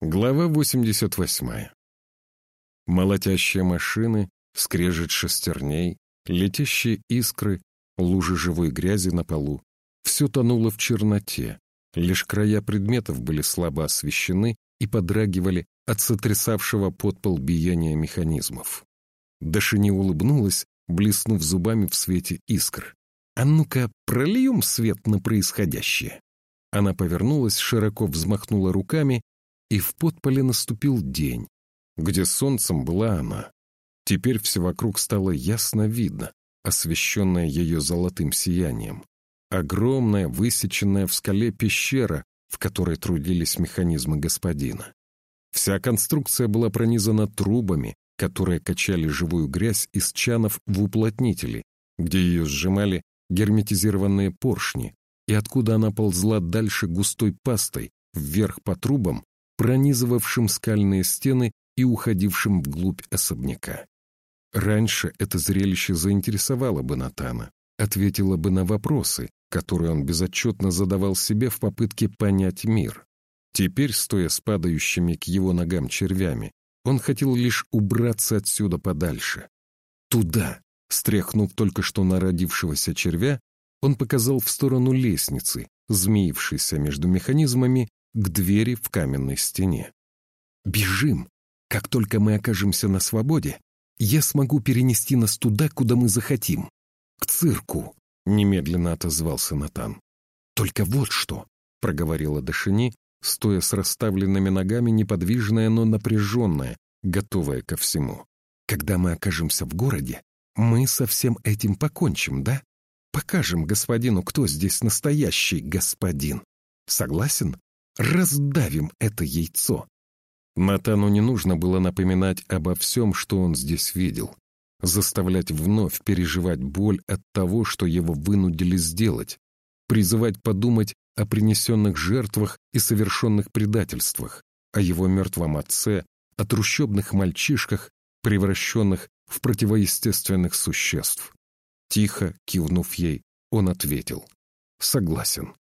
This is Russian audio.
Глава 88. Молотящие машины, скрежет шестерней, летящие искры, лужи живой грязи на полу. Все тонуло в черноте. Лишь края предметов были слабо освещены и подрагивали от сотрясавшего подпол биения механизмов. Дашини улыбнулась, блеснув зубами в свете искр. «А ну-ка, прольем свет на происходящее!» Она повернулась, широко взмахнула руками и в подполе наступил день, где солнцем была она. Теперь все вокруг стало ясно видно, освещенное ее золотым сиянием. Огромная, высеченная в скале пещера, в которой трудились механизмы господина. Вся конструкция была пронизана трубами, которые качали живую грязь из чанов в уплотнители, где ее сжимали герметизированные поршни, и откуда она ползла дальше густой пастой, вверх по трубам, пронизывавшим скальные стены и уходившим вглубь особняка. Раньше это зрелище заинтересовало бы Натана, ответило бы на вопросы, которые он безотчетно задавал себе в попытке понять мир. Теперь, стоя с падающими к его ногам червями, он хотел лишь убраться отсюда подальше. Туда, стряхнув только что народившегося червя, он показал в сторону лестницы, змеившейся между механизмами к двери в каменной стене. «Бежим! Как только мы окажемся на свободе, я смогу перенести нас туда, куда мы захотим. К цирку!» — немедленно отозвался Натан. «Только вот что!» — проговорила Дашини, стоя с расставленными ногами, неподвижная, но напряженная, готовая ко всему. «Когда мы окажемся в городе, мы со всем этим покончим, да? Покажем господину, кто здесь настоящий господин. Согласен?» Раздавим это яйцо. Натану не нужно было напоминать обо всем, что он здесь видел. Заставлять вновь переживать боль от того, что его вынудили сделать. Призывать подумать о принесенных жертвах и совершенных предательствах, о его мертвом отце, о трущобных мальчишках, превращенных в противоестественных существ. Тихо, кивнув ей, он ответил. «Согласен».